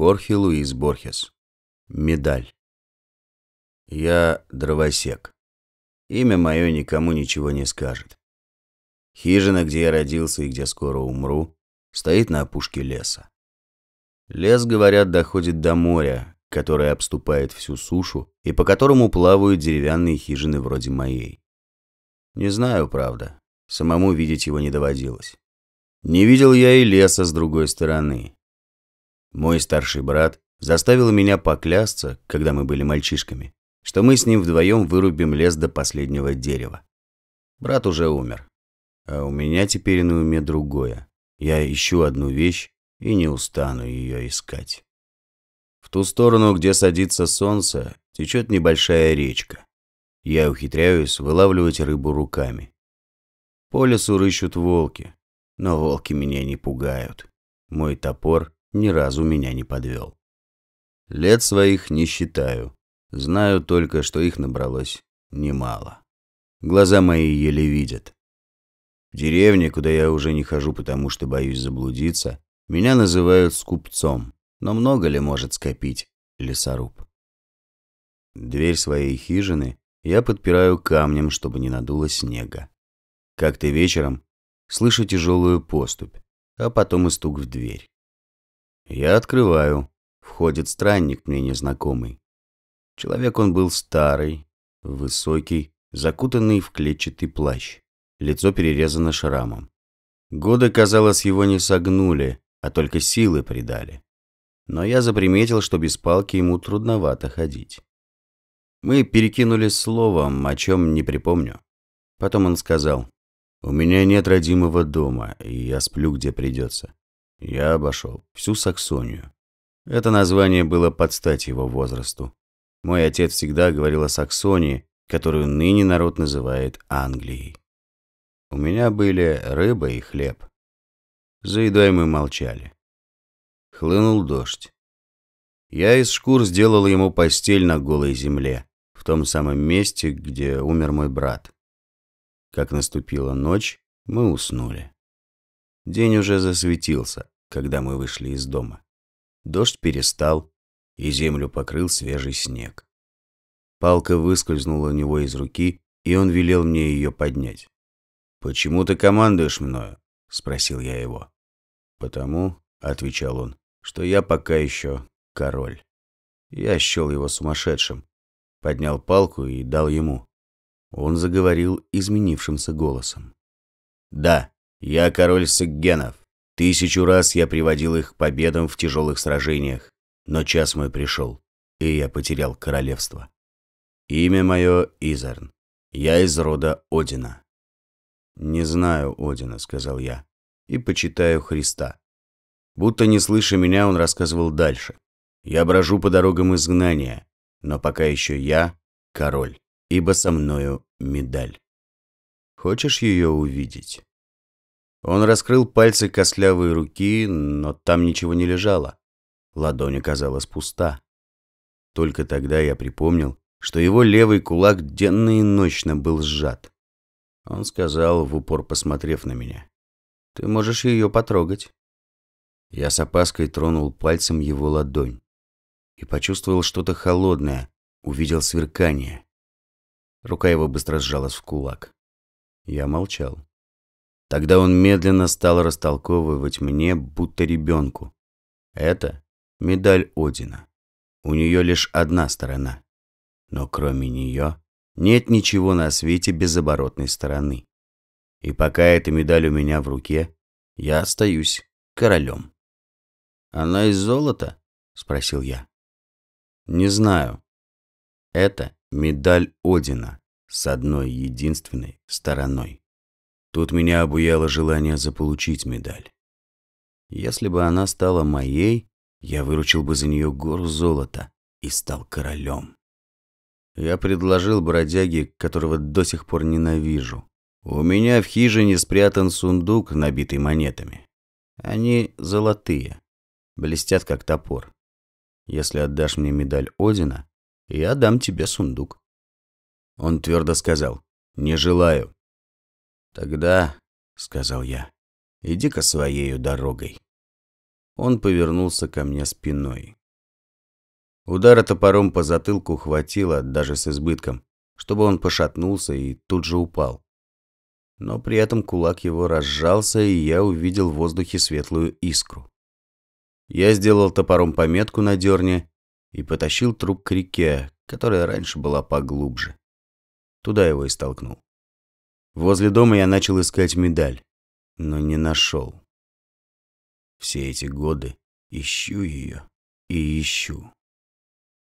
Хорхе Луис Борхес. Медаль. Я дровосек. Имя мое никому ничего не скажет. Хижина, где я родился и где скоро умру, стоит на опушке леса. Лес, говорят, доходит до моря, которое обступает всю сушу и по которому плавают деревянные хижины вроде моей. Не знаю, правда, самому видеть его не доводилось. Не видел я и леса с другой стороны. Мой старший брат заставил меня поклясться, когда мы были мальчишками, что мы с ним вдвоем вырубим лес до последнего дерева. Брат уже умер. А у меня теперь на уме другое. Я ищу одну вещь и не устану ее искать. В ту сторону, где садится солнце, течет небольшая речка. Я ухитряюсь вылавливать рыбу руками. По лесу рыщут волки, но волки меня не пугают. Мой топор ни разу меня не подвел. Лет своих не считаю. Знаю только, что их набралось немало. Глаза мои еле видят. В деревне, куда я уже не хожу, потому что боюсь заблудиться, меня называют скупцом. Но много ли может скопить лесоруб? Дверь своей хижины я подпираю камнем, чтобы не надуло снега. Как-то вечером слышу тяжелую поступь, а потом и стук в дверь. Я открываю. Входит странник мне незнакомый. Человек он был старый, высокий, закутанный в клетчатый плащ. Лицо перерезано шрамом. Годы, казалось, его не согнули, а только силы придали. Но я заприметил, что без палки ему трудновато ходить. Мы перекинулись словом, о чем не припомню. Потом он сказал, «У меня нет родимого дома, и я сплю, где придется. Я обошел всю Саксонию. Это название было под стать его возрасту. Мой отец всегда говорил о Саксонии, которую ныне народ называет Англией. У меня были рыба и хлеб. За едой мы молчали. Хлынул дождь. Я из шкур сделал ему постель на голой земле, в том самом месте, где умер мой брат. Как наступила ночь, мы уснули. День уже засветился, когда мы вышли из дома. Дождь перестал, и землю покрыл свежий снег. Палка выскользнула у него из руки, и он велел мне ее поднять. «Почему ты командуешь мною?» – спросил я его. «Потому», – отвечал он, – «что я пока еще король». Я счел его сумасшедшим, поднял палку и дал ему. Он заговорил изменившимся голосом. «Да, я король Саггенов. Тысячу раз я приводил их к победам в тяжелых сражениях, но час мой пришел, и я потерял королевство. Имя мое Изарн. Я из рода Одина. «Не знаю Одина», — сказал я, — «и почитаю Христа». Будто не слыша меня, он рассказывал дальше. «Я брожу по дорогам изгнания, но пока еще я король, ибо со мною медаль. Хочешь ее увидеть?» Он раскрыл пальцы костлявой руки, но там ничего не лежало. Ладонь оказалась пуста. Только тогда я припомнил, что его левый кулак денно и ночно был сжат. Он сказал, в упор посмотрев на меня, «Ты можешь ее потрогать». Я с опаской тронул пальцем его ладонь и почувствовал что-то холодное, увидел сверкание. Рука его быстро сжалась в кулак. Я молчал. Тогда он медленно стал растолковывать мне, будто ребенку. Это медаль Одина. У нее лишь одна сторона. Но кроме нее нет ничего на свете без оборотной стороны. И пока эта медаль у меня в руке, я остаюсь королем. «Она из золота?» – спросил я. «Не знаю. Это медаль Одина с одной единственной стороной». Тут меня обуяло желание заполучить медаль. Если бы она стала моей, я выручил бы за нее гору золота и стал королем. Я предложил бродяге, которого до сих пор ненавижу. У меня в хижине спрятан сундук, набитый монетами. Они золотые, блестят как топор. Если отдашь мне медаль Одина, я дам тебе сундук. Он твердо сказал, не желаю. «Тогда», — сказал я, — «иди-ка своею дорогой». он повернулся ко мне спиной. Удара топором по затылку хватило, даже с избытком, чтобы он пошатнулся и тут же упал. Но при этом кулак его разжался, и я увидел в воздухе светлую искру. Я сделал топором пометку на дерне и потащил труп к реке, которая раньше была поглубже. Туда его и столкнул. Возле дома я начал искать медаль, но не нашел. Все эти годы ищу ее и ищу.